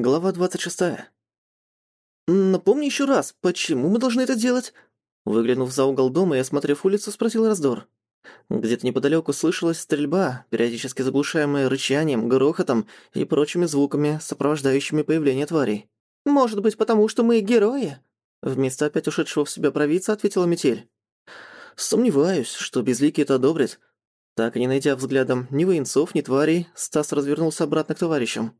Глава 26. «Напомни еще раз, почему мы должны это делать?» Выглянув за угол дома и осмотрев улицу, спросил Раздор. Где-то неподалеку слышалась стрельба, периодически заглушаемая рычанием, грохотом и прочими звуками, сопровождающими появление тварей. «Может быть, потому что мы герои?» Вместо опять ушедшего в себя провидца ответила Метель. «Сомневаюсь, что Безликий это одобрит». Так и не найдя взглядом ни воинцов, ни тварей, Стас развернулся обратно к товарищам.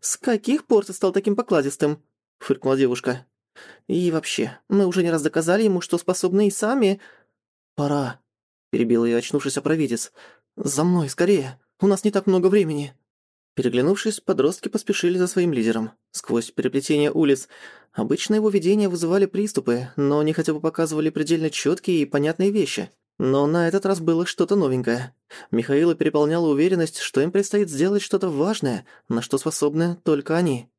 «С каких пор ты стал таким покладистым?» — фыркнула девушка. «И вообще, мы уже не раз доказали ему, что способны и сами...» «Пора», — перебил ее очнувшийся провидец. «За мной, скорее, у нас не так много времени». Переглянувшись, подростки поспешили за своим лидером. Сквозь переплетение улиц обычно его видения вызывали приступы, но они хотя бы показывали предельно четкие и понятные вещи. Но на этот раз было что-то новенькое. Михаила переполняла уверенность, что им предстоит сделать что-то важное, на что способны только они.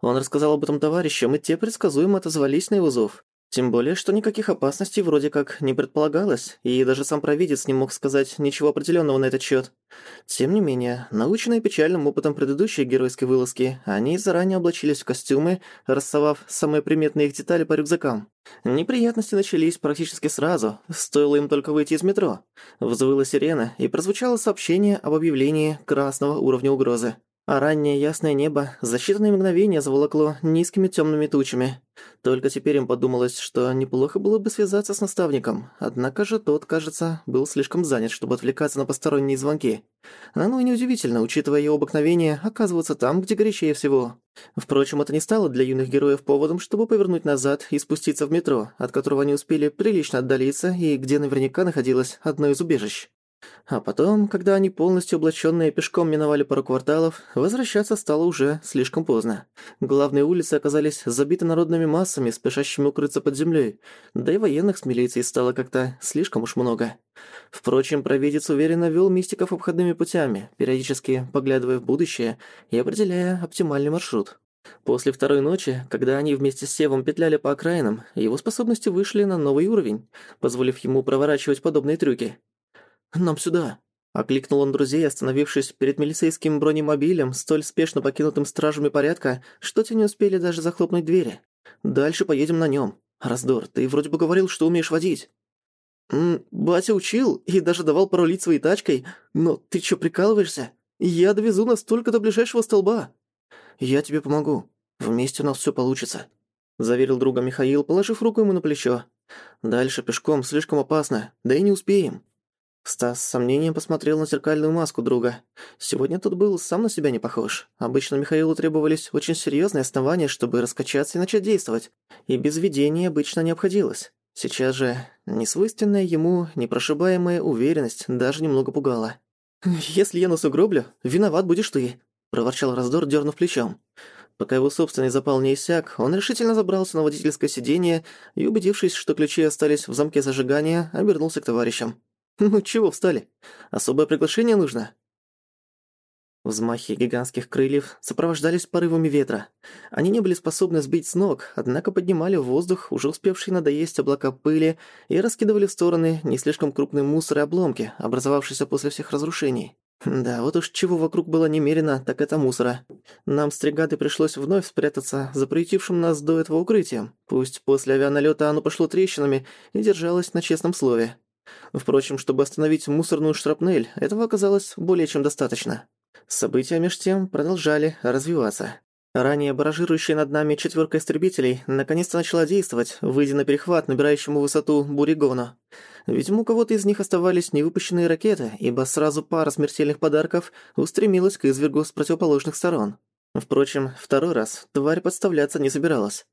Он рассказал об этом товарищам, и те предсказуемо отозвались на его зов. Тем более, что никаких опасностей вроде как не предполагалось, и даже сам провидец не мог сказать ничего определенного на этот счет. Тем не менее, наученные печальным опытом предыдущей геройской вылазки, они заранее облачились в костюмы, рассовав самые приметные их детали по рюкзакам. Неприятности начались практически сразу, стоило им только выйти из метро. Взвыла сирена, и прозвучало сообщение об объявлении красного уровня угрозы а раннее ясное небо за считанные мгновения заволокло низкими темными тучами. Только теперь им подумалось, что неплохо было бы связаться с наставником, однако же тот, кажется, был слишком занят, чтобы отвлекаться на посторонние звонки. А ну и неудивительно, учитывая его обыкновение, оказываться там, где горячее всего. Впрочем, это не стало для юных героев поводом, чтобы повернуть назад и спуститься в метро, от которого они успели прилично отдалиться и где наверняка находилось одно из убежищ. А потом, когда они полностью облачённые пешком миновали пару кварталов, возвращаться стало уже слишком поздно. Главные улицы оказались забиты народными массами, спешащими укрыться под землей, да и военных с милицией стало как-то слишком уж много. Впрочем, провидец уверенно вел мистиков обходными путями, периодически поглядывая в будущее и определяя оптимальный маршрут. После второй ночи, когда они вместе с Севом петляли по окраинам, его способности вышли на новый уровень, позволив ему проворачивать подобные трюки. «Нам сюда!» Окликнул он друзей, остановившись перед милицейским бронемобилем, столь спешно покинутым стражами порядка, что те не успели даже захлопнуть двери. «Дальше поедем на нём. Раздор, ты вроде бы говорил, что умеешь водить». «М батя учил и даже давал паролить своей тачкой, но ты чё, прикалываешься? Я довезу нас только до ближайшего столба». «Я тебе помогу. Вместе у нас всё получится», — заверил друга Михаил, положив руку ему на плечо. «Дальше пешком слишком опасно, да и не успеем». Стас с сомнением посмотрел на зеркальную маску друга. Сегодня тот был сам на себя не похож. Обычно Михаилу требовались очень серьезные основания, чтобы раскачаться и начать действовать. И без видения обычно не обходилось. Сейчас же несвойственная ему непрошибаемая уверенность даже немного пугала. «Если я нас угроблю, виноват будешь ты», — проворчал раздор, дернув плечом. Пока его собственный запал не иссяк, он решительно забрался на водительское сиденье и, убедившись, что ключи остались в замке зажигания, обернулся к товарищам. «Ну чего встали? Особое приглашение нужно?» Взмахи гигантских крыльев сопровождались порывами ветра. Они не были способны сбить с ног, однако поднимали в воздух уже успевшие надоесть облака пыли и раскидывали в стороны не слишком крупные мусоры и обломки, образовавшиеся после всех разрушений. Да, вот уж чего вокруг было немерено, так это мусора. Нам с Тригады пришлось вновь спрятаться за приютившим нас до этого укрытием. Пусть после авианалёта оно пошло трещинами и держалось на честном слове. Впрочем, чтобы остановить мусорную шрапнель, этого оказалось более чем достаточно. События меж тем продолжали развиваться. Ранее баражирующая над нами четвёрка истребителей наконец-то начала действовать, выйдя на перехват, набирающему высоту Буригона. Видимо, у кого-то из них оставались невыпущенные ракеты, ибо сразу пара смертельных подарков устремилась к извергу с противоположных сторон. Впрочем, второй раз тварь подставляться не собиралась.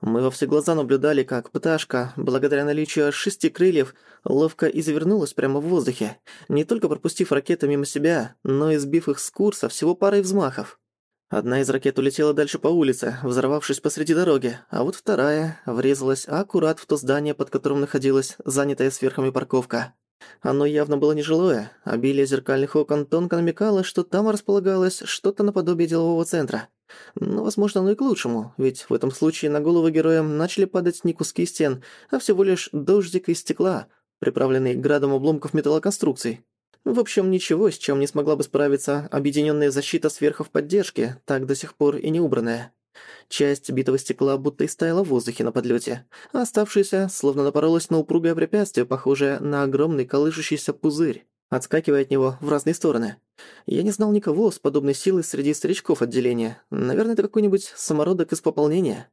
Мы во все глаза наблюдали, как пташка, благодаря наличию шести крыльев, ловко извернулась прямо в воздухе, не только пропустив ракеты мимо себя, но и сбив их с курса всего парой взмахов. Одна из ракет улетела дальше по улице, взорвавшись посреди дороги, а вот вторая врезалась аккурат в то здание, под которым находилась занятая сверхами парковка. Оно явно было нежилое, обилие зеркальных окон тонко намекало, что там располагалось что-то наподобие делового центра. Но, возможно, оно и к лучшему, ведь в этом случае на голову героям начали падать не куски стен, а всего лишь дождик из стекла, приправленный градом обломков металлоконструкций. В общем, ничего, с чем не смогла бы справиться объединенная защита сверхов поддержки, так до сих пор и не убранная. Часть битого стекла будто истаяла в воздухе на подлете, а оставшаяся словно напоролась на упругое препятствие, похожее на огромный колышущийся пузырь, отскакивая от него в разные стороны. Я не знал никого с подобной силой среди старичков отделения. Наверное, это какой-нибудь самородок из пополнения.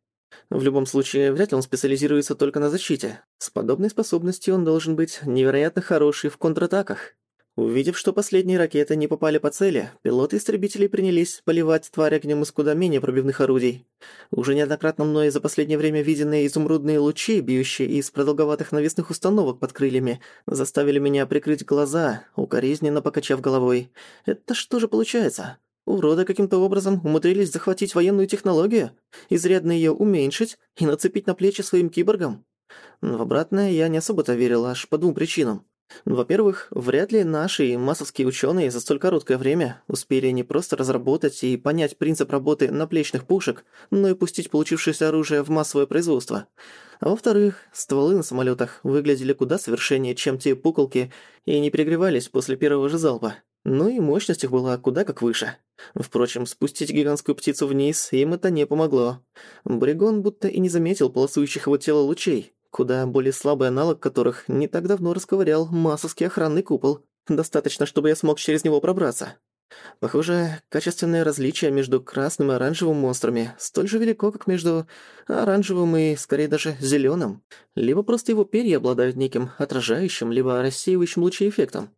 В любом случае, вряд ли он специализируется только на защите. С подобной способностью он должен быть невероятно хороший в контратаках. Увидев, что последние ракеты не попали по цели, пилоты истребителей принялись поливать тварь огнем из куда менее пробивных орудий. Уже неоднократно мной за последнее время виденные изумрудные лучи, бьющие из продолговатых навесных установок под крыльями, заставили меня прикрыть глаза, укоризненно покачав головой. Это что же получается? Уроды каким-то образом умудрились захватить военную технологию, изрядно её уменьшить и нацепить на плечи своим киборгам? В обратное я не особо-то верил аж по двум причинам. Во-первых, вряд ли наши массовские ученые за столь короткое время успели не просто разработать и понять принцип работы наплечных пушек, но и пустить получившееся оружие в массовое производство. А во-вторых, стволы на самолетах выглядели куда совершеннее, чем те пуколки, и не перегревались после первого же залпа. Ну и мощность их была куда как выше. Впрочем, спустить гигантскую птицу вниз им это не помогло. Бригон будто и не заметил полосующих его тело лучей, куда более слабый аналог которых не так давно расковырял массовский охранный купол. Достаточно, чтобы я смог через него пробраться. Похоже, качественное различие между красным и оранжевым монстрами столь же велико, как между оранжевым и, скорее даже, зелёным. Либо просто его перья обладают неким отражающим, либо рассеивающим лучи эффектом.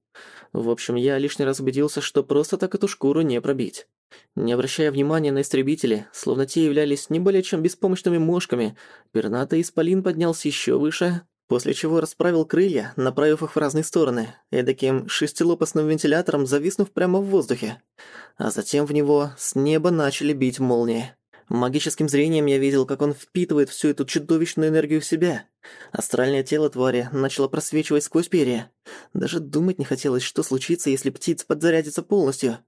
В общем, я лишний раз убедился, что просто так эту шкуру не пробить. Не обращая внимания на истребители, словно те являлись не более чем беспомощными мошками, пернатый исполин поднялся еще выше, после чего расправил крылья, направив их в разные стороны, эдаким шестилопастным вентилятором зависнув прямо в воздухе. А затем в него с неба начали бить молнии. Магическим зрением я видел, как он впитывает всю эту чудовищную энергию в себя. Астральное тело твари начало просвечивать сквозь перья. Даже думать не хотелось, что случится, если птица подзарядится полностью.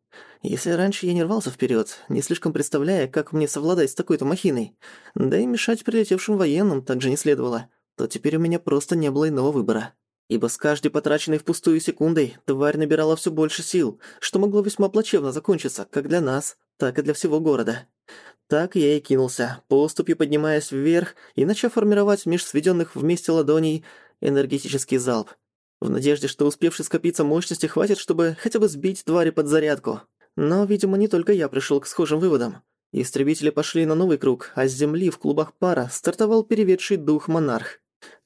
Если раньше я не рвался вперед, не слишком представляя, как мне совладать с такой-то махиной, да и мешать прилетевшим военным также не следовало, то теперь у меня просто не было иного выбора. Ибо с каждой потраченной впустую секундой тварь набирала все больше сил, что могло весьма плачевно закончиться как для нас, так и для всего города. Так я и кинулся, поступью поднимаясь вверх и начав формировать меж сведённых вместе ладоней энергетический залп. В надежде, что успевший скопиться мощности хватит, чтобы хотя бы сбить твари под зарядку. Но, видимо, не только я пришёл к схожим выводам. Истребители пошли на новый круг, а с земли в клубах пара стартовал переведший дух монарх.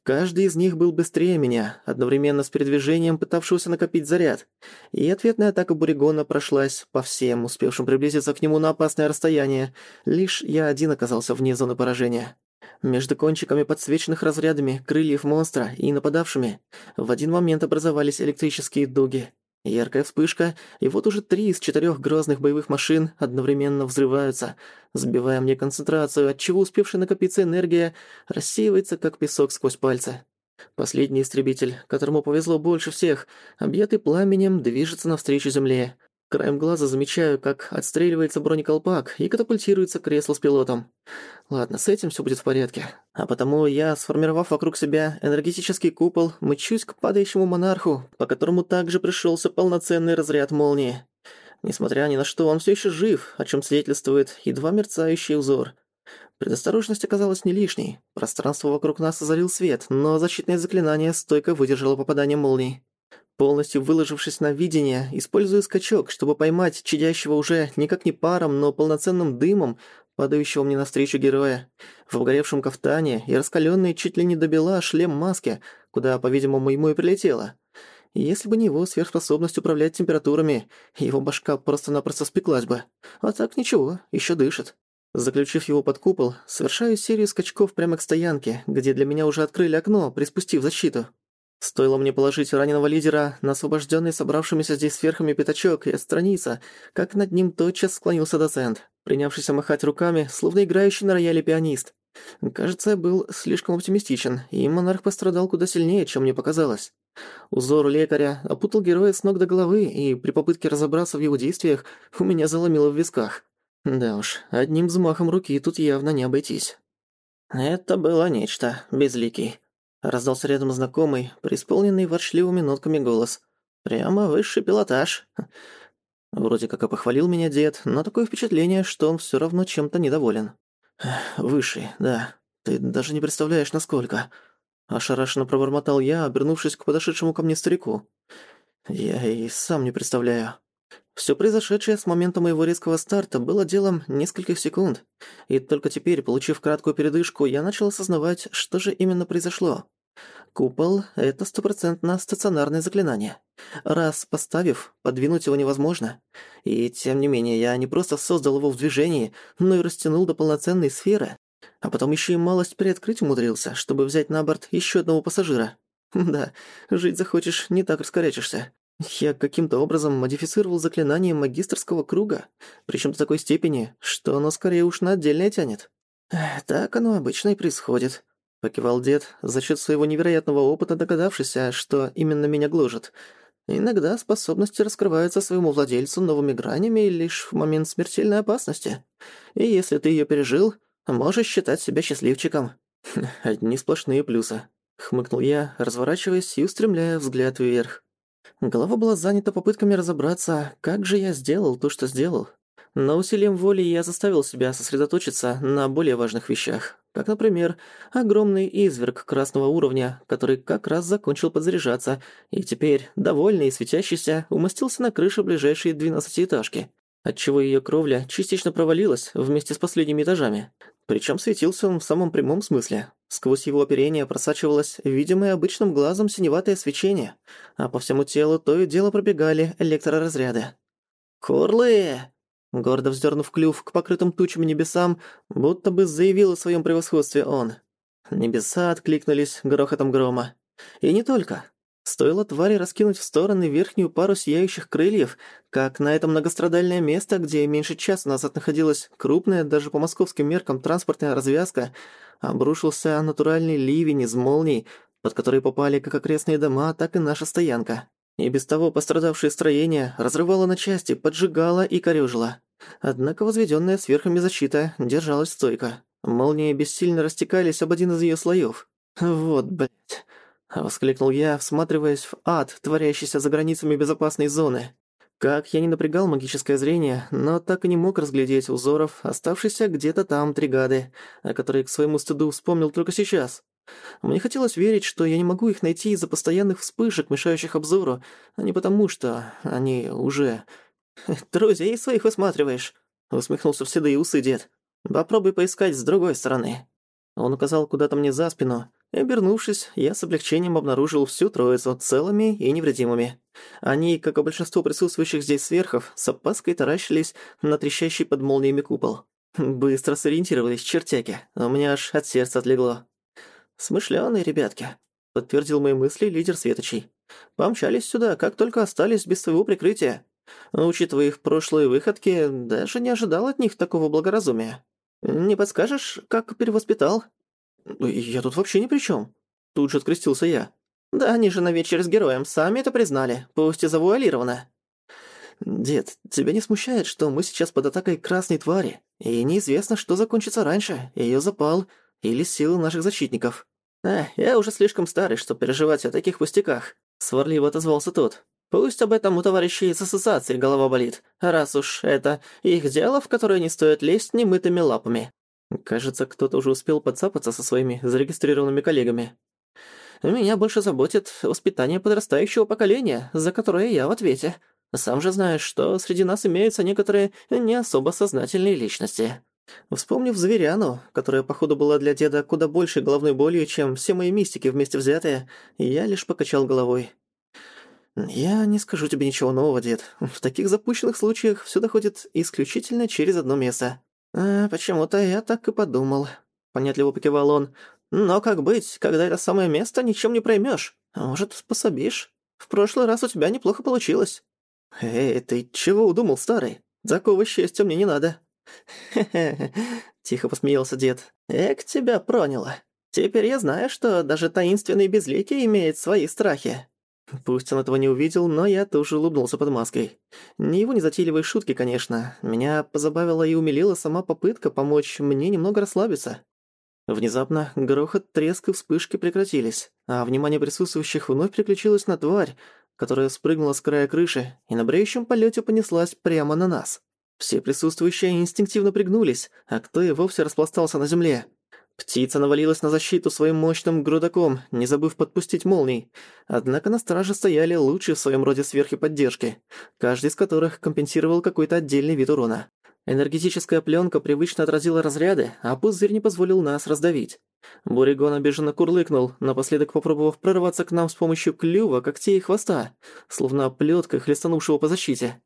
Каждый из них был быстрее меня, одновременно с передвижением пытавшегося накопить заряд, и ответная атака Буригона прошлась по всем, успевшим приблизиться к нему на опасное расстояние, лишь я один оказался вне зоны поражения. Между кончиками подсвеченных разрядами крыльев монстра и нападавшими в один момент образовались электрические дуги. Яркая вспышка, и вот уже три из четырех грозных боевых машин одновременно взрываются, сбивая мне концентрацию, отчего успевшая накопиться энергия рассеивается, как песок сквозь пальцы. Последний истребитель, которому повезло больше всех, объятый пламенем, движется навстречу земле. Краем глаза замечаю, как отстреливается бронеколпак и катапультируется кресло с пилотом. Ладно, с этим всё будет в порядке. А потому я, сформировав вокруг себя энергетический купол, мчусь к падающему монарху, по которому также пришёлся полноценный разряд молнии. Несмотря ни на что, он всё ещё жив, о чём свидетельствует едва мерцающий узор. Предосторожность оказалась не лишней. Пространство вокруг нас озарил свет, но защитное заклинание стойко выдержало попадание молний. Полностью выложившись на видение, использую скачок, чтобы поймать чадящего уже никак не паром, но полноценным дымом, падающего мне навстречу героя. В обгоревшем кафтане и раскалённый чуть ли не до бела шлем маски, куда, по-видимому, ему и прилетело. Если бы не его сверхспособность управлять температурами, его башка просто-напросто спеклась бы. А так ничего, ещё дышит. Заключив его под купол, совершаю серию скачков прямо к стоянке, где для меня уже открыли окно, приспустив защиту. Стоило мне положить раненого лидера на освобожденный собравшимися здесь сверхами пятачок и отстраниться, как над ним тотчас склонился доцент, принявшийся махать руками, словно играющий на рояле пианист. Кажется, я был слишком оптимистичен, и монарх пострадал куда сильнее, чем мне показалось. Узор лекаря опутал героя с ног до головы, и при попытке разобраться в его действиях у меня заломило в висках. Да уж, одним взмахом руки тут явно не обойтись. Это было нечто, безликий. Раздался рядом знакомый, преисполненный ворчливыми нотками голос. Прямо высший пилотаж. Вроде как и похвалил меня дед, но такое впечатление, что он всё равно чем-то недоволен. «Высший, да. Ты даже не представляешь, насколько...» Ошарашенно пробормотал я, обернувшись к подошедшему ко мне старику. «Я и сам не представляю». Всё произошедшее с момента моего резкого старта было делом нескольких секунд, и только теперь, получив краткую передышку, я начал осознавать, что же именно произошло. Купол — это стопроцентно стационарное заклинание. Раз поставив, подвинуть его невозможно. И тем не менее, я не просто создал его в движении, но и растянул до полноценной сферы. А потом еще и малость приоткрыть умудрился, чтобы взять на борт еще одного пассажира. Да, жить захочешь, не так раскорячишься. Я каким-то образом модифицировал заклинание магистрского круга, причем до такой степени, что оно скорее уж на отдельное тянет. Так оно обычно и происходит покивал дед, за счет своего невероятного опыта догадавшись, что именно меня гложет. Иногда способности раскрываются своему владельцу новыми гранями лишь в момент смертельной опасности. И если ты ее пережил, можешь считать себя счастливчиком. Одни сплошные плюсы. Хмыкнул я, разворачиваясь и устремляя взгляд вверх. Голова была занята попытками разобраться, как же я сделал то, что сделал. Но усилием воли я заставил себя сосредоточиться на более важных вещах, как, например, огромный изверг красного уровня, который как раз закончил подзаряжаться и теперь, довольный и светящийся, умостился на крыше ближайшей двенадцатиэтажки, отчего ее кровля частично провалилась вместе с последними этажами. Причем светился он в самом прямом смысле. Сквозь его оперение просачивалось видимое обычным глазом синеватое свечение, а по всему телу то и дело пробегали электроразряды. «Курлы!» Гордо вздернув клюв к покрытым тучами небесам, будто бы заявил о своем превосходстве он. Небеса откликнулись грохотом грома. И не только. Стоило твари раскинуть в стороны верхнюю пару сияющих крыльев, как на это многострадальное место, где меньше часа назад находилась крупная, даже по московским меркам, транспортная развязка, обрушился натуральный ливень из молний, под который попали как окрестные дома, так и наша стоянка. И без того пострадавшее строение разрывало на части, поджигало и корёжило. Однако возведенная сверхами защита держалась стойко. Молнии бессильно растекались об один из ее слоев. «Вот, блядь!» — воскликнул я, всматриваясь в ад, творящийся за границами безопасной зоны. Как я не напрягал магическое зрение, но так и не мог разглядеть узоров, оставшиеся где-то там тригады, о которых к своему стыду вспомнил только сейчас. Мне хотелось верить, что я не могу их найти из-за постоянных вспышек, мешающих обзору, а не потому, что они уже «Друзей своих высматриваешь», — усмехнулся в седые усы дед. «Попробуй поискать с другой стороны». Он указал куда-то мне за спину, и, обернувшись, я с облегчением обнаружил всю троицу целыми и невредимыми. Они, как и большинство присутствующих здесь сверхов, с опаской таращились на трещащий под молниями купол. Быстро сориентировались чертяки, у меня аж от сердца отлегло. «Смышлёные ребятки», — подтвердил мои мысли лидер Светочей. «Помчались сюда, как только остались без своего прикрытия. Учитывая их прошлые выходки, даже не ожидал от них такого благоразумия. Не подскажешь, как перевоспитал?» «Я тут вообще ни при чем. Тут же открестился я. «Да они же на вечер с героем сами это признали, пусть и завуалированно». «Дед, тебя не смущает, что мы сейчас под атакой красной твари, и неизвестно, что закончится раньше, ее запал или силы наших защитников?» «А, я уже слишком старый, чтобы переживать о таких пустяках», — сварливо отозвался тот. Пусть об этом у товарищей из ассоциации голова болит, раз уж это их дело, в которое не стоит лезть немытыми лапами. Кажется, кто-то уже успел подцапаться со своими зарегистрированными коллегами. Меня больше заботит воспитание подрастающего поколения, за которое я в ответе. Сам же знаешь, что среди нас имеются некоторые не особо сознательные личности. Вспомнив Зверяну, которая, походу, была для деда куда больше головной болью, чем все мои мистики вместе взятые, я лишь покачал головой. «Я не скажу тебе ничего нового, дед. В таких запущенных случаях все доходит исключительно через одно место». «А, почему-то я так и подумал», — понятливо покивал он. «Но как быть, когда это самое место ничем не проймешь? Может, способишь? В прошлый раз у тебя неплохо получилось». «Эй, ты чего удумал, старый? Такого счастья мне не надо». «Хе-хе», — тихо посмеялся дед. «Эк, тебя проняло. Теперь я знаю, что даже таинственный безликий имеет свои страхи». Пусть он этого не увидел, но я тоже улыбнулся под маской. Не его незатейливые шутки, конечно. Меня позабавила и умилила сама попытка помочь мне немного расслабиться. Внезапно грохот, треск и вспышки прекратились, а внимание присутствующих вновь переключилось на тварь, которая спрыгнула с края крыши и на бреющем полете понеслась прямо на нас. Все присутствующие инстинктивно пригнулись, а кто и вовсе распластался на земле. Птица навалилась на защиту своим мощным грудаком, не забыв подпустить молний. Однако на страже стояли лучшие в своем роде сверхи поддержки, каждый из которых компенсировал какой-то отдельный вид урона. Энергетическая пленка привычно отразила разряды, а пузырь не позволил нас раздавить. Буригон обиженно курлыкнул, напоследок попробовав прорваться к нам с помощью клюва, когтей и хвоста, словно плеткой хлестанувшего по защите.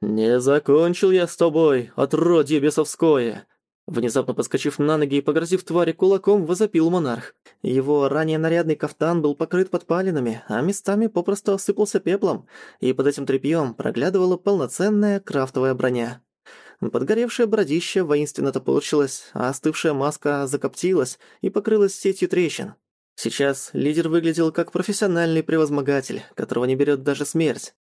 «Не закончил я с тобой, отродье бесовское!» Внезапно подскочив на ноги и погрозив твари кулаком, возопил монарх. Его ранее нарядный кафтан был покрыт подпалинами, а местами попросту осыпался пеплом, и под этим тряпьём проглядывала полноценная крафтовая броня. Подгоревшее бородище воинственно топорщилось, а остывшая маска закоптилась и покрылась сетью трещин. Сейчас лидер выглядел как профессиональный превозмогатель, которого не берет даже смерть.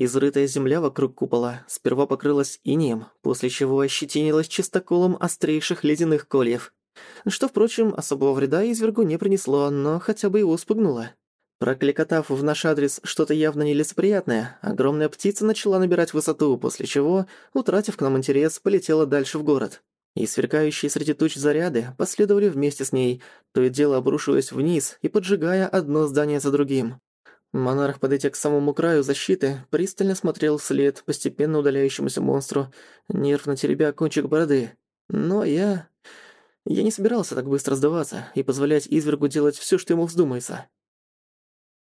Изрытая земля вокруг купола сперва покрылась инеем, после чего ощетинилась чистоколом острейших ледяных кольев. Что, впрочем, особого вреда извергу не принесло, но хотя бы его спугнуло. Прокликотав в наш адрес что-то явно нелицеприятное, огромная птица начала набирать высоту, после чего, утратив к нам интерес, полетела дальше в город. И сверкающие среди туч заряды последовали вместе с ней, то и дело обрушиваясь вниз и поджигая одно здание за другим. Монарх, подойдя к самому краю защиты, пристально смотрел вслед постепенно удаляющемуся монстру, нервно теребя кончик бороды. Но я... Я не собирался так быстро сдаваться и позволять извергу делать всё, что ему вздумается.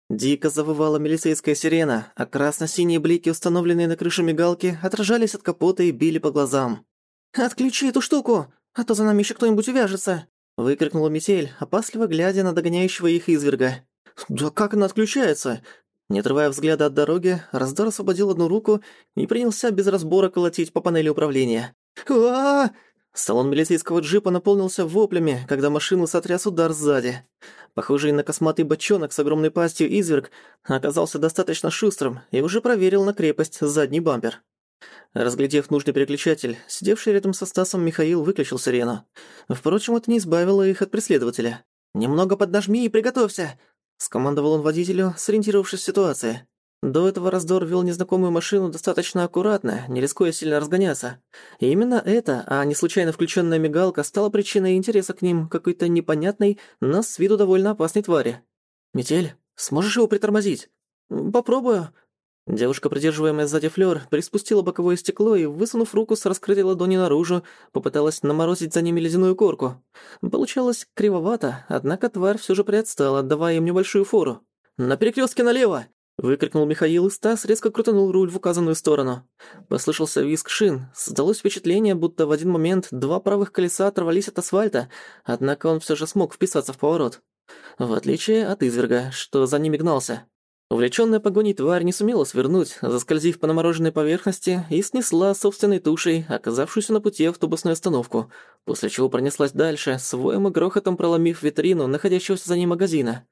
Дико завывала милицейская сирена, а красно-синие блики, установленные на крыше мигалки, отражались от капота и били по глазам. «Отключи эту штуку, а то за нами ещё кто-нибудь увяжется!» Выкрикнула метель, опасливо глядя на догоняющего их изверга. «Да как она отключается?» Не отрывая взгляда от дороги, Раздор освободил одну руку и принялся без разбора колотить по панели управления. а Салон милицейского джипа наполнился воплями, когда машину сотряс удар сзади. Похожий на косматый бочонок с огромной пастью изверг оказался достаточно шустрым и уже проверил на крепость задний бампер. Разглядев нужный переключатель, сидевший рядом со Стасом Михаил выключил сирену. Впрочем, это не избавило их от преследователя. «Немного поднажми и приготовься!» Скомандовал он водителю, сориентировавшись в ситуации. До этого раздор вел незнакомую машину достаточно аккуратно, не рискуя сильно разгоняться. И именно это, а не случайно включенная мигалка, стала причиной интереса к ним какой-то непонятной, но с виду довольно опасной твари. «Метель, сможешь его притормозить?» «Попробую», Девушка, придерживаемая сзади флёр, приспустила боковое стекло и, высунув руку с раскрытой ладонью наружу, попыталась наморозить за ними ледяную корку. Получалось кривовато, однако тварь всё же приотстала, отдавая им небольшую фору. «На перекрёстке налево!» — выкрикнул Михаил, и Стас резко крутанул руль в указанную сторону. Послышался визг шин. Создалось впечатление, будто в один момент два правых колеса оторвались от асфальта, однако он всё же смог вписаться в поворот. В отличие от изверга, что за ними гнался. Увлечённая погоней тварь не сумела свернуть, заскользив по намороженной поверхности и снесла собственной тушей, оказавшуюся на пути автобусную остановку, после чего пронеслась дальше, с воем и грохотом проломив витрину находящегося за ней магазина.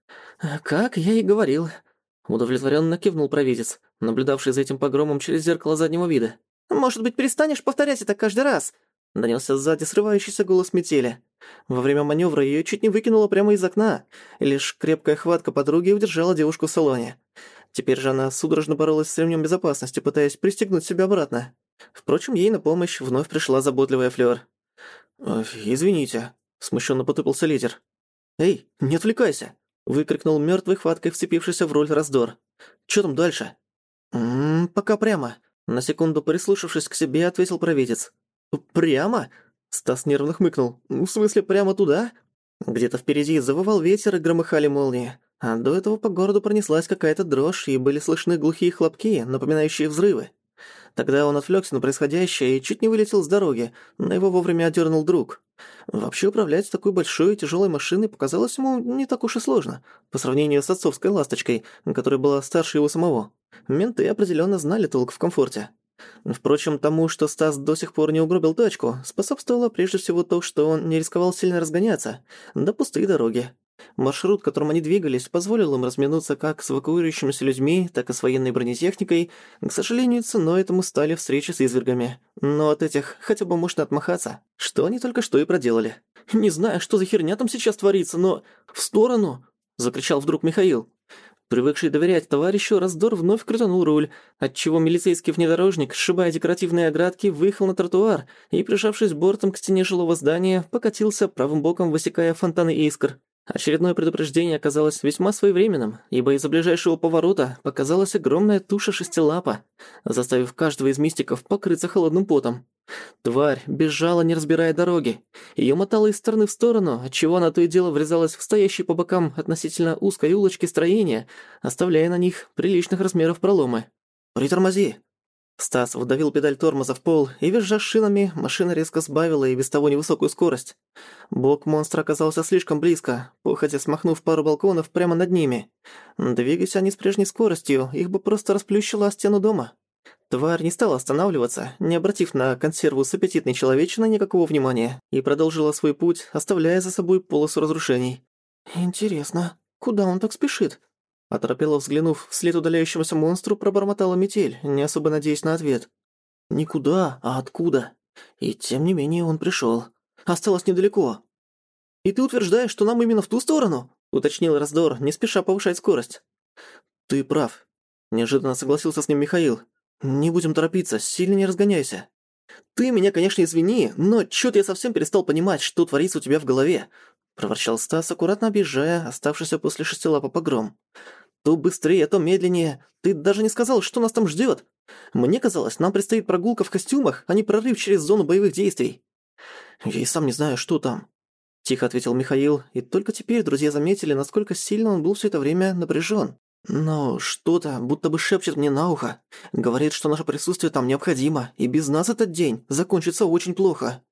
«Как я и говорил», — удовлетворённо кивнул провидец, наблюдавший за этим погромом через зеркало заднего вида. «Может быть, перестанешь повторять это каждый раз?» Донёсся сзади срывающийся голос метели. Во время маневра ее чуть не выкинуло прямо из окна. Лишь крепкая хватка подруги удержала девушку в салоне. Теперь же она судорожно боролась с ремнем безопасности, пытаясь пристегнуть себя обратно. Впрочем, ей на помощь вновь пришла заботливая Флёр. «Извините», — смущенно потупился лидер. «Эй, не отвлекайся!» — выкрикнул мертвой хваткой, вцепившийся в руль раздор. «Чё там дальше?» «Ммм, пока прямо», — на секунду прислушавшись к себе, ответил провидец. «Прямо?» Стас нервно хмыкнул. «В смысле, прямо туда?» Где-то впереди завывал ветер и громыхали молнии. А до этого по городу пронеслась какая-то дрожь, и были слышны глухие хлопки, напоминающие взрывы. Тогда он отвлекся на происходящее и чуть не вылетел с дороги, но его вовремя одернул друг. Вообще управлять такой большой и тяжелой машиной показалось ему не так уж и сложно, по сравнению с отцовской ласточкой, которая была старше его самого. Менты определенно знали толк в комфорте. Впрочем, тому, что Стас до сих пор не угробил тачку, способствовало прежде всего то, что он не рисковал сильно разгоняться, да пустые дороги. Маршрут, которым они двигались, позволил им разминуться как с эвакуирующимися людьми, так и с военной бронетехникой. К сожалению, ценой этому стали встречи с извергами. Но от этих хотя бы можно отмахаться, что они только что и проделали. «Не знаю, что за херня там сейчас творится, но... В сторону!» — закричал вдруг Михаил. Привыкший доверять товарищу, раздор вновь крутанул руль, отчего милицейский внедорожник, сшибая декоративные оградки, выехал на тротуар и, прижавшись бортом к стене жилого здания, покатился правым боком, высекая фонтаны искр. Очередное предупреждение оказалось весьма своевременным, ибо из-за ближайшего поворота показалась огромная туша шестилапа, заставив каждого из мистиков покрыться холодным потом. Тварь бежала, не разбирая дороги. Её мотало из стороны в сторону, отчего она то и дело врезалась в стоящие по бокам относительно узкой улочки строения, оставляя на них приличных размеров проломы. «Притормози!» Стас вдавил педаль тормоза в пол, и, визжа шинами, машина резко сбавила и без того невысокую скорость. Бок монстра оказался слишком близко, походя смахнув пару балконов прямо над ними. Двигаясь они с прежней скоростью, их бы просто расплющило о стену дома. Тварь не стала останавливаться, не обратив на консерву с аппетитной человечиной никакого внимания, и продолжила свой путь, оставляя за собой полосу разрушений. «Интересно, куда он так спешит?» Оторопело взглянув вслед удаляющемуся монстру, пробормотала метель, не особо надеясь на ответ. «Никуда, а откуда?» И тем не менее он пришёл. Осталось недалеко. «И ты утверждаешь, что нам именно в ту сторону?» уточнил Раздор, не спеша повышать скорость. «Ты прав», – неожиданно согласился с ним Михаил. «Не будем торопиться, сильно не разгоняйся». «Ты меня, конечно, извини, но чё-то я совсем перестал понимать, что творится у тебя в голове», – проворчал Стас, аккуратно объезжая оставшийся после шестилапа погром. «То быстрее, то медленнее. Ты даже не сказал, что нас там ждёт. Мне казалось, нам предстоит прогулка в костюмах, а не прорыв через зону боевых действий». «Я и сам не знаю, что там», – тихо ответил Михаил, и только теперь друзья заметили, насколько сильно он был всё это время напряжён. Но что-то будто бы шепчет мне на ухо. Говорит, что наше присутствие там необходимо, и без нас этот день закончится очень плохо.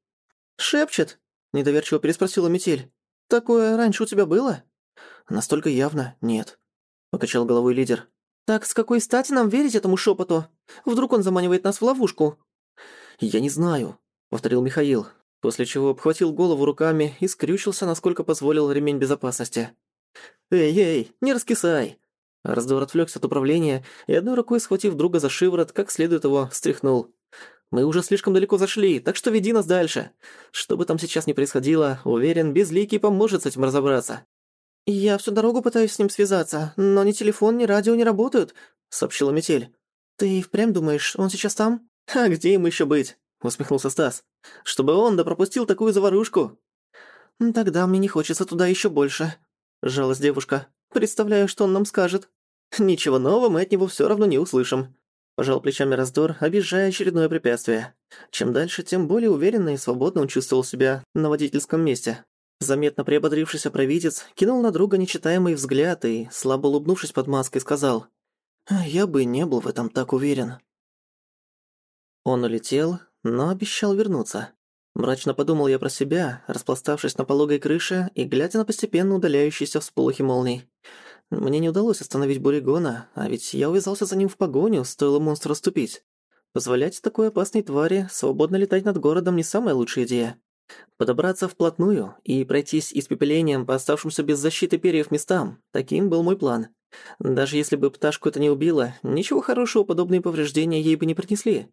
«Шепчет?» – недоверчиво переспросила Метель. «Такое раньше у тебя было?» «Настолько явно нет», – покачал головой лидер. «Так с какой стати нам верить этому шепоту? Вдруг он заманивает нас в ловушку?» «Я не знаю», – повторил Михаил, после чего обхватил голову руками и скрючился, насколько позволил ремень безопасности. «Эй-эй, не раскисай!» Раздор отвлекся от управления и одной рукой, схватив друга за шиворот, как следует его, встряхнул. «Мы уже слишком далеко зашли, так что веди нас дальше. Что бы там сейчас ни происходило, уверен, Безликий поможет с этим разобраться». «Я всю дорогу пытаюсь с ним связаться, но ни телефон, ни радио не работают», — сообщила Метель. «Ты впрямь думаешь, он сейчас там?» «А где ему еще быть?» — усмехнулся Стас. «Чтобы он да пропустил такую заварушку». «Тогда мне не хочется туда еще больше», — жалась девушка. Представляю, что он нам скажет. Ничего нового мы от него всё равно не услышим. Пожал плечами раздор, объезжая очередное препятствие. Чем дальше, тем более уверенно и свободно он чувствовал себя на водительском месте. Заметно приободрившийся провидец кинул на друга нечитаемый взгляд и, слабо улыбнувшись под маской, сказал «Я бы не был в этом так уверен». Он улетел, но обещал вернуться. Мрачно подумал я про себя, распластавшись на пологой крыше и глядя на постепенно удаляющиеся всполохи молний. Мне не удалось остановить Буригона, а ведь я увязался за ним в погоню, стоило монстру ступить. Позволять такой опасной твари свободно летать над городом не самая лучшая идея. Подобраться вплотную и пройтись испепелением по оставшимся без защиты перьев местам – таким был мой план. Даже если бы пташку это не убило, ничего хорошего подобные повреждения ей бы не принесли.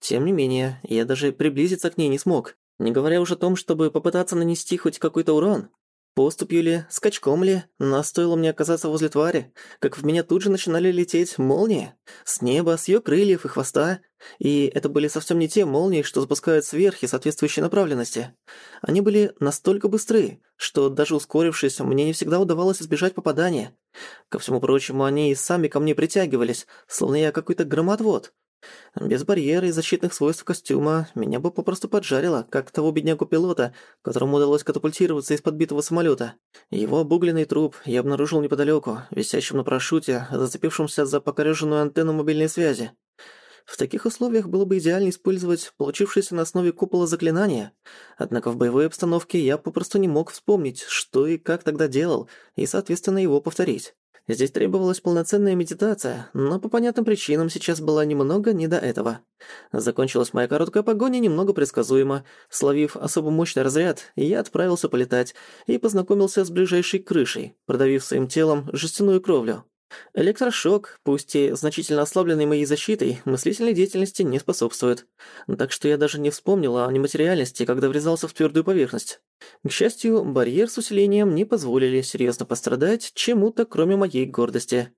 Тем не менее, я даже приблизиться к ней не смог, не говоря уже о том, чтобы попытаться нанести хоть какой-то урон. Поступью ли, скачком ли, но стоило мне оказаться возле твари, как в меня тут же начинали лететь молнии. С неба, с её крыльев и хвоста. И это были совсем не те молнии, что запускают сверхи соответствующей направленности. Они были настолько быстры, что даже ускорившись, мне не всегда удавалось избежать попадания. Ко всему прочему, они и сами ко мне притягивались, словно я какой-то громоотвод. Без барьера и защитных свойств костюма меня бы попросту поджарило, как того беднягу-пилота, которому удалось катапультироваться из подбитого самолета. Его обугленный труп я обнаружил неподалеку, висящим на парашюте, зацепившемся за покореженную антенну мобильной связи. В таких условиях было бы идеально использовать получившееся на основе купола заклинание. Однако в боевой обстановке я попросту не мог вспомнить, что и как тогда делал, и, соответственно, его повторить. Здесь требовалась полноценная медитация, но по понятным причинам сейчас была немного не до этого. Закончилась моя короткая погоня немного предсказуемо. Словив особо мощный разряд, я отправился полетать и познакомился с ближайшей крышей, продавив своим телом жестяную кровлю. Электрошок, пусть и значительно ослабленный моей защитой, мыслительной деятельности не способствует. Так что я даже не вспомнил о нематериальности, когда врезался в твердую поверхность. К счастью, барьер с усилением не позволили серьезно пострадать чему-то, кроме моей гордости.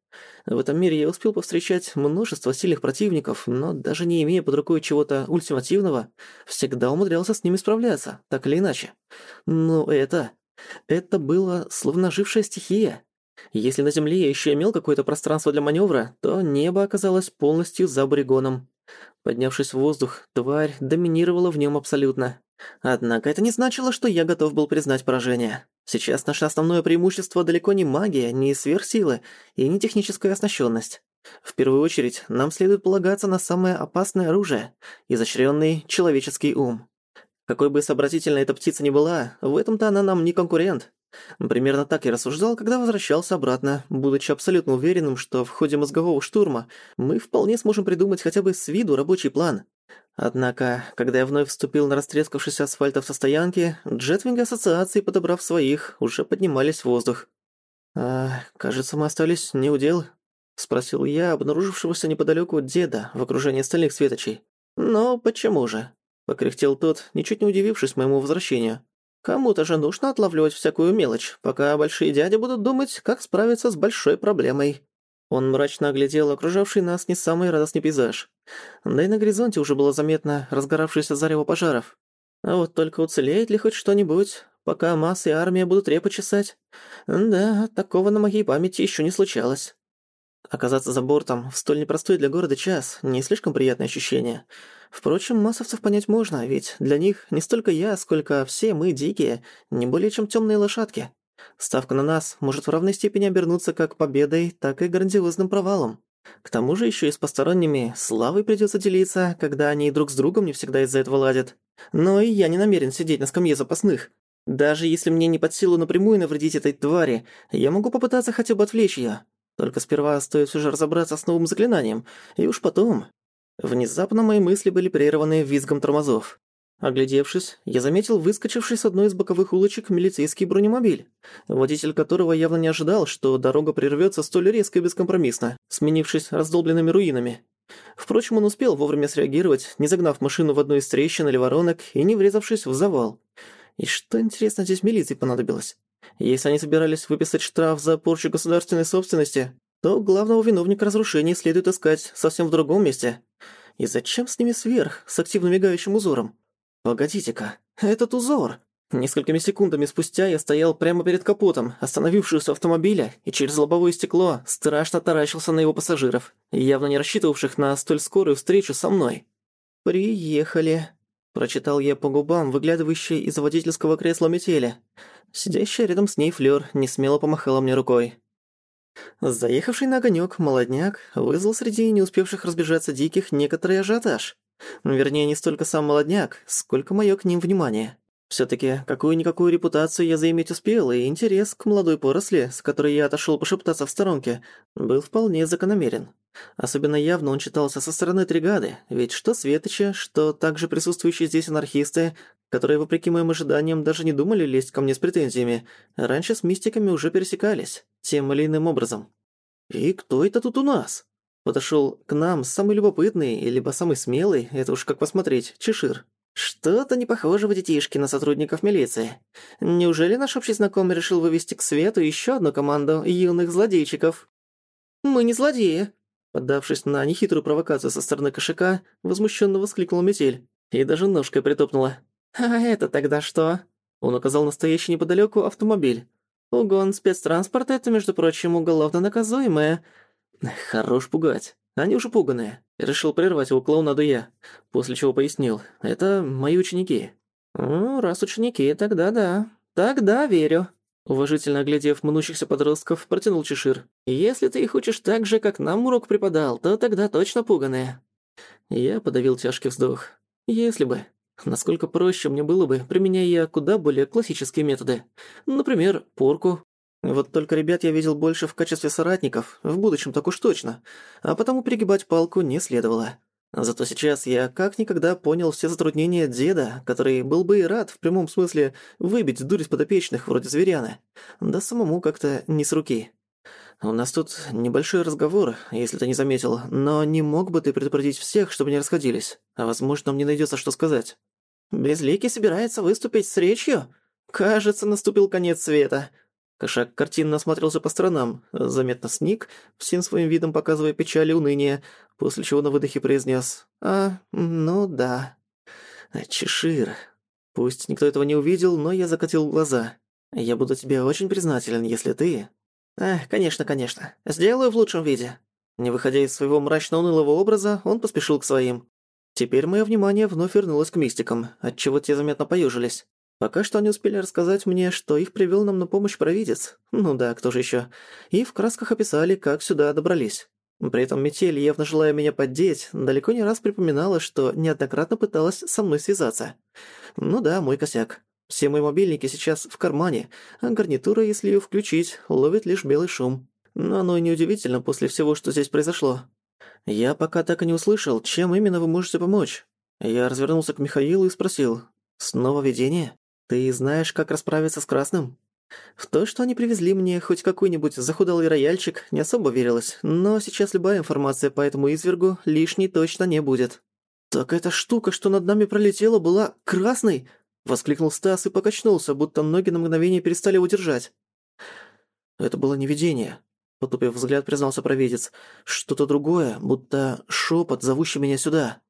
В этом мире я успел повстречать множество сильных противников, но даже не имея под рукой чего-то ультимативного, всегда умудрялся с ними справляться, так или иначе. Но это... Это было словно жившая стихия. Если на Земле я еще имел какое-то пространство для маневра, то небо оказалось полностью за Бригоном. Поднявшись в воздух, тварь доминировала в нем абсолютно. Однако это не значило, что я готов был признать поражение. Сейчас наше основное преимущество далеко не магия, не сверхсилы и не техническая оснащенность. В первую очередь, нам следует полагаться на самое опасное оружие – изощренный человеческий ум. Какой бы сообразительной эта птица ни была, в этом-то она нам не конкурент. Примерно так я рассуждал, когда возвращался обратно, будучи абсолютно уверенным, что в ходе мозгового штурма мы вполне сможем придумать хотя бы с виду рабочий план. Однако, когда я вновь вступил на растрескавшийся асфальт автостоянки, джетвинги ассоциации, подобрав своих, уже поднимались в воздух. «А, кажется, мы остались не у дел», — спросил я обнаружившегося неподалёку деда в окружении остальных светочей. «Но почему же?» — покряхтел тот, ничуть не удивившись моему возвращению. Кому-то же нужно отлавливать всякую мелочь, пока большие дяди будут думать, как справиться с большой проблемой. Он мрачно оглядел окружавший нас не самый радостный пейзаж. Да и на горизонте уже было заметно разгоравшееся зарево пожаров. А вот только уцелеет ли хоть что-нибудь, пока масса и армия будут репу чесать? Да, такого на моей памяти еще не случалось. Оказаться за бортом в столь непростой для города час – не слишком приятное ощущение – Впрочем, массовцев понять можно, ведь для них не столько я, сколько все мы дикие, не более чем темные лошадки. Ставка на нас может в равной степени обернуться как победой, так и грандиозным провалом. К тому же еще и с посторонними славой придется делиться, когда они друг с другом не всегда из-за этого ладят. Но и я не намерен сидеть на скамье запасных. Даже если мне не под силу напрямую навредить этой твари, я могу попытаться хотя бы отвлечь её. Только сперва стоит все же разобраться с новым заклинанием, и уж потом Внезапно мои мысли были прерваны визгом тормозов. Оглядевшись, я заметил выскочивший с одной из боковых улочек милицейский бронемобиль, водитель которого явно не ожидал, что дорога прервётся столь резко и бескомпромиссно, сменившись раздолбленными руинами. Впрочем, он успел вовремя среагировать, не загнав машину в одну из трещин или воронок и не врезавшись в завал. И что, интересно, здесь милиции понадобилось? Если они собирались выписать штраф за порчу государственной собственности, то главного виновника разрушений следует искать совсем в другом месте. И зачем с ними сверх, с активно мигающим узором? Погодите-ка, этот узор! Несколькими секундами спустя я стоял прямо перед капотом, остановившегося автомобиля, и через лобовое стекло страшно таращился на его пассажиров, явно не рассчитывавших на столь скорую встречу со мной. «Приехали», – прочитал я по губам, выглядывающей из водительского кресла метели. Сидящая рядом с ней Флёр несмело помахала мне рукой. Заехавший на огонёк молодняк вызвал среди не успевших разбежаться диких некоторый ажиотаж. Вернее, не столько сам молодняк, сколько моё к ним внимание. Всё-таки какую-никакую репутацию я заиметь успел, и интерес к молодой поросли, с которой я отошёл пошептаться в сторонке, был вполне закономерен. Особенно явно он читался со стороны Тригады, ведь что Светоча, что также присутствующие здесь анархисты, которые, вопреки моим ожиданиям, даже не думали лезть ко мне с претензиями, раньше с мистиками уже пересекались, тем или иным образом. «И кто это тут у нас?» Подошёл к нам самый любопытный, либо самый смелый, это уж как посмотреть, Чешир. Что-то не похоже в детишки на сотрудников милиции. Неужели наш общий знакомый решил вывести к свету ещё одну команду юных злодейчиков? «Мы не злодеи», Поддавшись на нехитрую провокацию со стороны кошака, возмущённо воскликнула метель. И даже ножкой притопнула. «А это тогда что?» Он указал настоящий неподалёку автомобиль. «Угон спецтранспорта — это, между прочим, уголовно наказуемое». «Хорош пугать. Они уже пуганые». Решил прервать его клоунаду я, после чего пояснил. «Это мои ученики». «Ну, раз ученики, тогда да. Тогда верю». Уважительно оглядев мнущихся подростков, протянул Чешир. «Если ты их учишь так же, как нам урок преподал, то тогда точно пуганые». Я подавил тяжкий вздох. «Если бы. Насколько проще мне было бы, применяя куда более классические методы. Например, порку. Вот только ребят я видел больше в качестве соратников, в будущем так уж точно, а потому перегибать палку не следовало». Зато сейчас я как никогда понял все затруднения деда, который был бы и рад в прямом смысле выбить дурь из подопечных вроде зверяны. Да самому как-то не с руки. «У нас тут небольшой разговор, если ты не заметил, но не мог бы ты предупредить всех, чтобы не расходились? А возможно, мне найдется что сказать». «Безликий собирается выступить с речью? Кажется, наступил конец света». Кошак картинно осмотрелся по сторонам, заметно сник, всем своим видом показывая печаль и уныние, после чего на выдохе произнес: «А, ну да». «Чешир. Пусть никто этого не увидел, но я закатил глаза. Я буду тебе очень признателен, если ты «Эх, конечно, конечно. Сделаю в лучшем виде». Не выходя из своего мрачно-унылого образа, он поспешил к своим. Теперь мое внимание вновь вернулось к мистикам, отчего те заметно поюжились. Пока что они успели рассказать мне, что их привел нам на помощь провидец. Ну да, кто же еще? И в красках описали, как сюда добрались. При этом метель, явно желая меня поддеть, далеко не раз припоминала, что неоднократно пыталась со мной связаться. Ну да, мой косяк. Все мои мобильники сейчас в кармане, а гарнитура, если её включить, ловит лишь белый шум. Но оно и неудивительно после всего, что здесь произошло. Я пока так и не услышал, чем именно вы можете помочь. Я развернулся к Михаилу и спросил. «Снова видение? Ты знаешь, как расправиться с красным?» В то, что они привезли мне хоть какой-нибудь захудалый рояльчик, не особо верилось, но сейчас любая информация по этому извергу лишней точно не будет. «Так эта штука, что над нами пролетела, была красной?» Воскликнул Стас и покачнулся, будто ноги на мгновение перестали его держать. Это было не видение. Потупив взгляд, признался провидец. Что-то другое, будто шепот, зовущий меня сюда.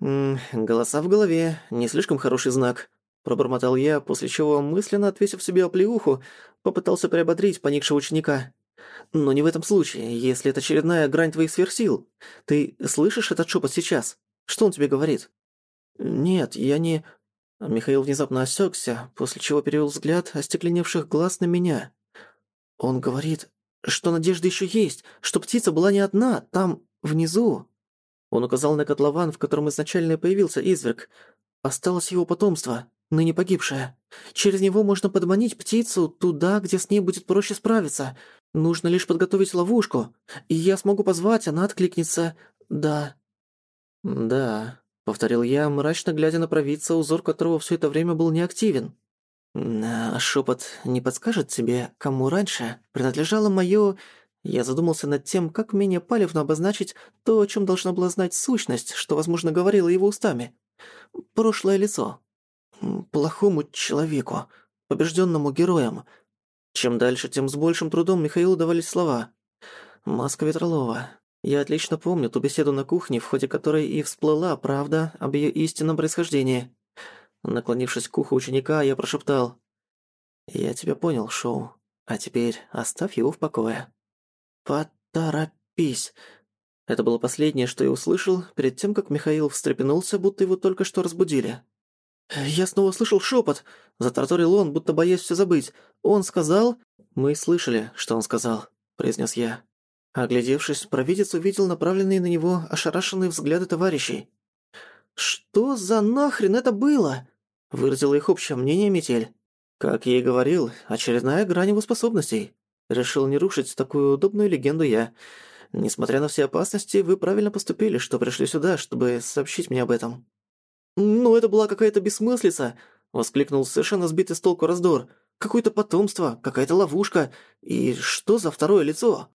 «М -м, голоса в голове, не слишком хороший знак. Пробормотал я, после чего, мысленно отвесив себе оплеуху, попытался приободрить поникшего ученика. Но не в этом случае, если это очередная грань твоих сверхсил. Ты слышишь этот шепот сейчас? Что он тебе говорит? Нет, я не... Михаил внезапно осекся, после чего перевел взгляд остекленевших глаз на меня. Он говорит, что надежда еще есть, что птица была не одна, там, внизу. Он указал на котлован, в котором изначально появился изверг. Осталось его потомство, ныне погибшее. Через него можно подманить птицу туда, где с ней будет проще справиться. Нужно лишь подготовить ловушку, и я смогу позвать, она откликнется. Да. Да повторил я, мрачно глядя на провидца, узор которого все это время был неактивен. «А шепот не подскажет тебе, кому раньше принадлежало моё...» Я задумался над тем, как менее палевно обозначить то, о чем должна была знать сущность, что, возможно, говорила его устами. Прошлое лицо. Плохому человеку, побежденному героям. Чем дальше, тем с большим трудом Михаилу давались слова. Маска Ветролова, я отлично помню ту беседу на кухне, в ходе которой и всплыла правда об её истинном происхождении. Наклонившись к уху ученика, я прошептал. «Я тебя понял, Шоу. А теперь оставь его в покое». «Поторопись». Это было последнее, что я услышал, перед тем, как Михаил встрепенулся, будто его только что разбудили. «Я снова слышал шепот. Затраторил он, будто боясь все забыть. Он сказал...» «Мы слышали, что он сказал», — произнес я. Оглядевшись, провидец увидел направленные на него ошарашенные взгляды товарищей. «Что за нахрен это было?» — выразила их общее мнение Метель. «Как я и говорил, очередная грань его способностей. Решил не рушить такую удобную легенду я. Несмотря на все опасности, вы правильно поступили, что пришли сюда, чтобы сообщить мне об этом». «Ну, это была какая-то бессмыслица!» — воскликнул совершенно сбитый с толку раздор. «Какое-то потомство, какая-то ловушка. И что за второе лицо?»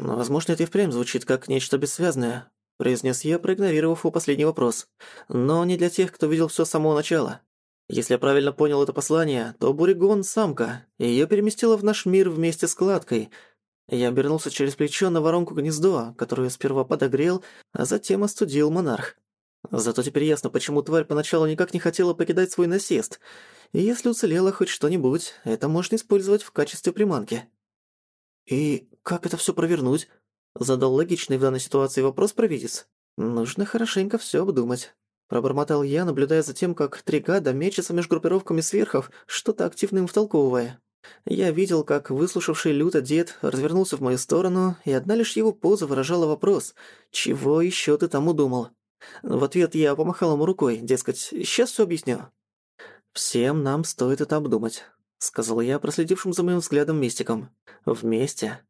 Но, возможно, это и впрямь звучит как нечто бессвязное, произнес я, проигнорировав его последний вопрос. Но не для тех, кто видел всё с самого начала. Если я правильно понял это послание, то Буригон — самка, и её переместило в наш мир вместе с кладкой. Я обернулся через плечо на воронку гнездо, которое сперва подогрел, а затем остудил монарх. Зато теперь ясно, почему тварь поначалу никак не хотела покидать свой насест. И если уцелело хоть что-нибудь, это можно использовать в качестве приманки. «И как это всё провернуть?» Задал логичный в данной ситуации вопрос провидец. «Нужно хорошенько всё обдумать». Пробормотал я, наблюдая за тем, как три гада мечется между группировками сверхов, что-то активно им втолковывая. Я видел, как выслушавший люто дед развернулся в мою сторону, и одна лишь его поза выражала вопрос «Чего ещё ты там удумал?». В ответ я помахал ему рукой, дескать, «Сейчас всё объясню». «Всем нам стоит это обдумать», — сказал я проследившим за моим взглядом мистиком. «Вместе».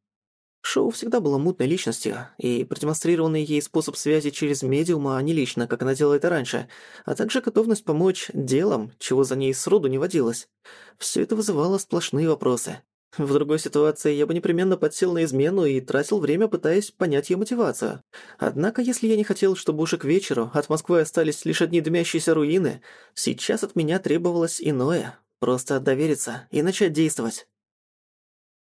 Шоу всегда была мутной личностью, и продемонстрированный ей способ связи через медиума, а не лично, как она делала это раньше, а также готовность помочь делом, чего за ней сроду не водилось. Все это вызывало сплошные вопросы. В другой ситуации я бы непременно подсел на измену и тратил время, пытаясь понять её мотивацию. Однако, если я не хотел, чтобы уже к вечеру от Москвы остались лишь одни дымящиеся руины, сейчас от меня требовалось иное. Просто довериться и начать действовать.